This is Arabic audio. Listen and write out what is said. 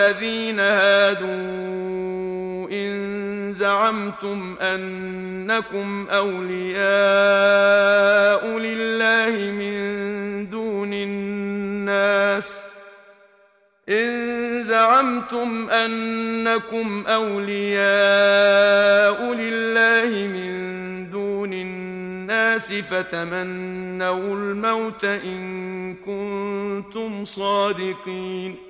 الذين هادوا إن زعمتم أنكم أولياء لله من دون الناس إن زعمتم أنكم أولياء لله من دون الناس فتمنوا الموت إن كنتم صادقين